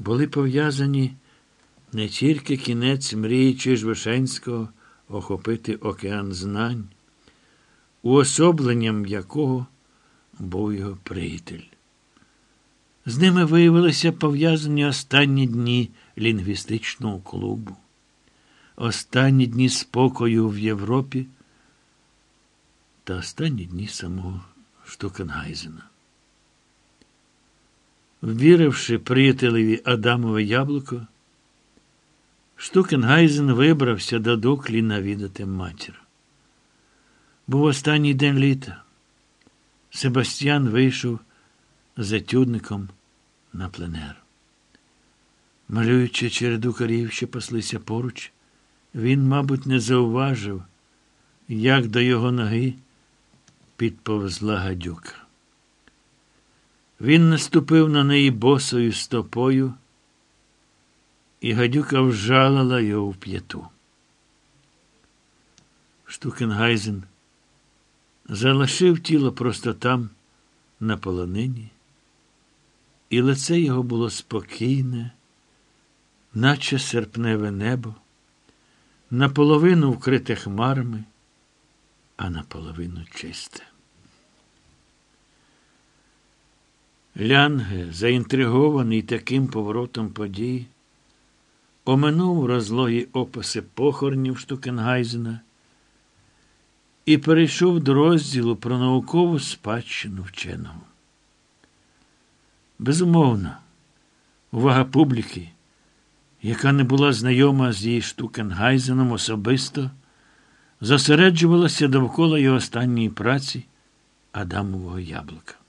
були пов'язані не тільки кінець мрії Чижвишенського охопити океан знань, уособленням якого був його приятель. З ними виявилися пов'язані останні дні лінгвістичного клубу, останні дні спокою в Європі та останні дні самого Штукенгайзена. Віривши приятелеві Адамове яблуко, Штукенгайзен вибрався до дуклі навідати матір. Був останній день літа. Себастьян вийшов з етюдником на пленер. Малюючи череду корів, що паслися поруч, він, мабуть, не зауважив, як до його ноги підповзла гадюка. Він наступив на неї босою стопою, і гадюка вжалила його в п'яту. Штукенгайзен залишив тіло просто там, на полонині, і лице його було спокійне, наче серпневе небо, наполовину вкрите хмарами, а наполовину чисте. Лянге, заінтригований таким поворотом подій, оминув розлогі описи похоронів Штукенгайзена і перейшов до розділу про наукову спадщину вченого. Безумовно, увага публіки, яка не була знайома з її Штукенгайзеном особисто, зосереджувалася довкола його останньої праці Адамового яблука.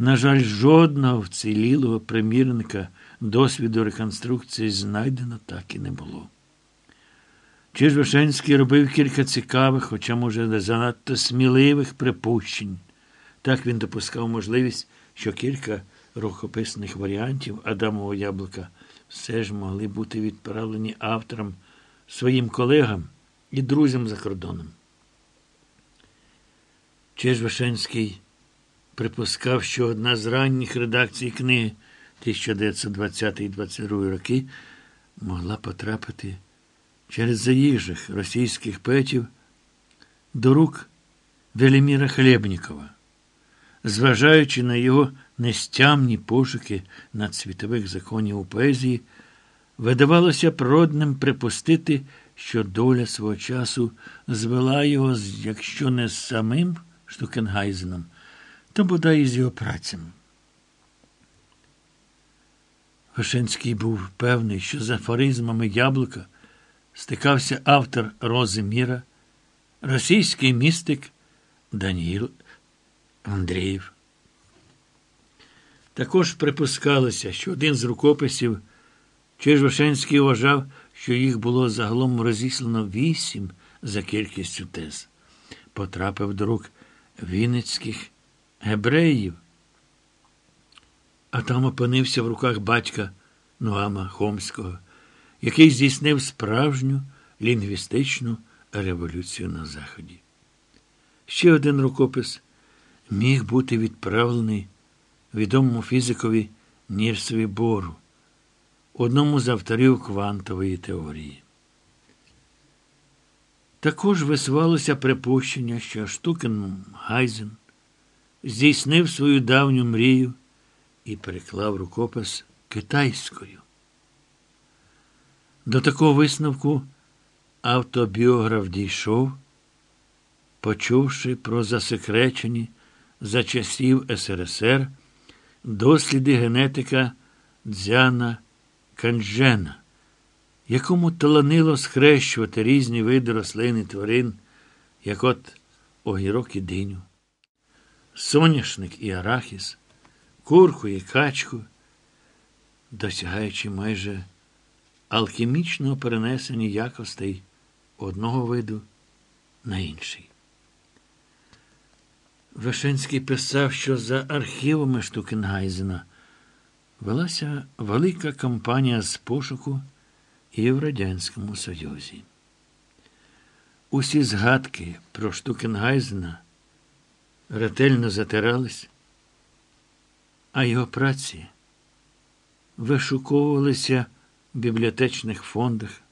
На жаль, жодного вцілілого примірника досвіду реконструкції знайдено так і не було. Чижвишенський робив кілька цікавих, хоча, може, не занадто сміливих припущень. Так він допускав можливість, що кілька рукописних варіантів Адамового яблука все ж могли бути відправлені авторам, своїм колегам і друзям за кордоном. Чижвишенський припускав, що одна з ранніх редакцій книги 1920-22 роки могла потрапити через заїжджих російських поетів до рук Веліміра Хлєбнікова, зважаючи на його нестямні пошуки надсвітових законів у поезії, видавалося природним припустити, що доля свого часу звела його, якщо не з самим Штукенгайзеном, то бодай із його працями. Вишенський був певний, що з афоризмами яблука стикався автор Рози Міра, російський містик Даніїл Андрієв. Також припускалося, що один з рукописів Чижвашенський вважав, що їх було загалом розіслано вісім за кількістю тез. Потрапив до рук вінницьких гебреїв, а там опинився в руках батька Нуама Хомського, який здійснив справжню лінгвістичну революцію на Заході. Ще один рукопис міг бути відправлений відомому фізикові Нірсові Бору, одному з авторів квантової теорії. Також висувалося припущення, що Штукен Гайзен здійснив свою давню мрію і переклав рукопис китайською. До такого висновку автобіограф дійшов, почувши про засекречені за часів СРСР досліди генетика Дзяна Канджена, якому таланило схрещувати різні види рослин і тварин, як от огірок і диню, соняшник і арахіс, курку і качку, досягаючи майже алхімічного перенесення якостей одного виду на інший. Вишенський писав, що за архівами Штукенгайзена велася велика кампанія з пошуку і в Радянському Союзі. Усі згадки про Штукенгайзена ретельно затирались, а його праці вишуковувалися в бібліотечних фондах.